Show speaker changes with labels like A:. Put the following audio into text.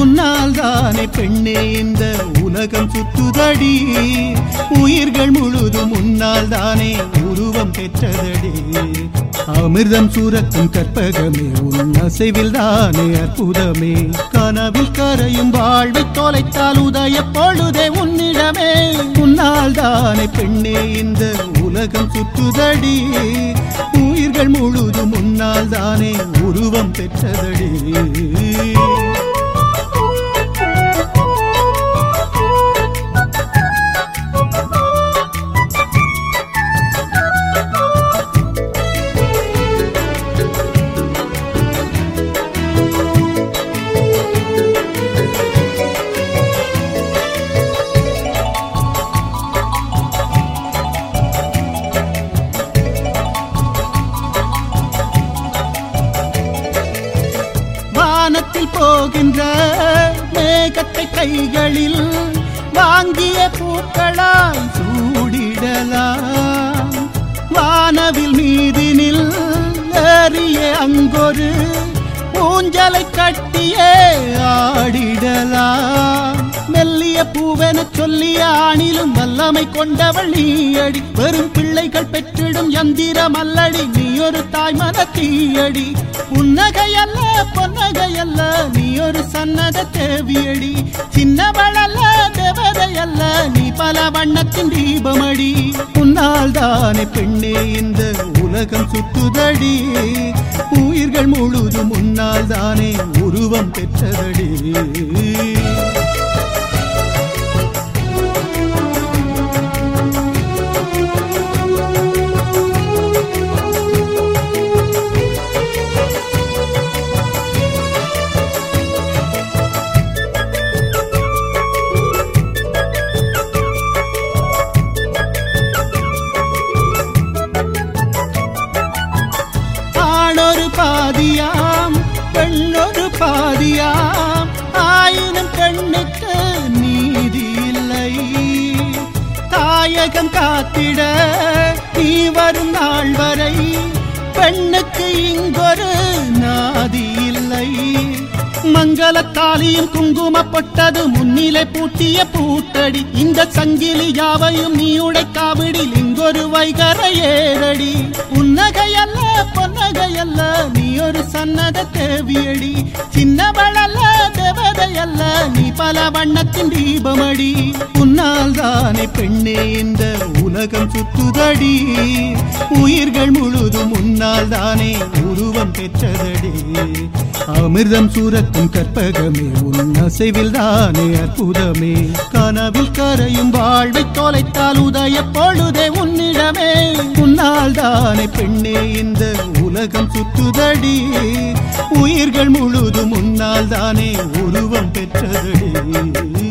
A: உன்னால் தானே பெண்ணே இந்த உலகம் சுத்துதடி உயிர்கள் முழுதும் உன்னால் தானே உருவம் பெற்றதடி. அமிர்தம் சுரக்கும் கற்பகமே உன் அசைவில் தானே அற்புதமே. கனவில் கரையும் வாழ்வை தொலைத்தால் உதய பொழுதே உன்னிடமே. உன்னால் தானே பெண்ணே இந்த உலகம் சுற்றுதடி. உயிர்கள் முழுதும் உன்னால் தானே உருவம் பெற்றதடி. போகின்ற மேகத்தை கைகளில் வாங்கிய பூக்களால் சூடிடலாம். வானவில் மீதினில் ஏறிய அங்கொரு ஊஞ்சலை கட்டியே ஆடிடலாம். மெல்லிய பூவென சொல்லி ஆணிலும் வல்லமை கொண்டவள் நீயடி. வெறும் பிள்ளைகள் பெற்றிடும் யந்திரம் அல்லடி நீ ஒரு தாய் மன தீயடி. புன்னகையல்ல பொன்னகையல்ல நீ ஒரு சன்னத தேவியடி. சின்னவளல்ல தேவதையல்ல நீ பல வண்ணத்தின் தீபமடி. உன்னால் தானே பெண்ணே இந்த உலகம் சுத்துதடி. உயிர்கள் முழுதும் உன்னால் தானே உருவம் பெற்றதடி. கண்ணுக்கு நீதி இல்லை. தாயகம் காத்திட நீ வரும் நாள் வரை பெண்ணுக்கு இங்கொரு நாதி இல்லை. மங்களத்தாலியும் குங்குமப்பட்டது முன்னிலை பூட்டிய பூட்டடி இந்த சங்கிலி யாவையும் நீ உடைக்காவிடில் இங்கொரு வைகர ஏறடி. உன்னகையல்ல பொன்னகையல்ல நீ ஒரு சன்னத தேவியடி. சின்னவளல்ல பல வண்ணத்தின் தீபமடி. உன்னால் தானே பெண்ணே இந்த உலகம் சுத்துதடி உயிர்கள் முழுதும் உன்னால் தானே உருவம் பெற்றதடி. அமிர்தம் சூரக்கும் கற்பகமே உன் அசைவில் தானே அற்புதமே. கனவில் கரையும் வாழ்வை தொலைத்தால் உதய பொழுதே உன்னிடமே. உன்னால் தானே பெண்ணே இந்த உலகம் சுற்றுதடி. உயிர்கள் முழுதும் உன்னால் தானே உருவம் பெற்றதடி.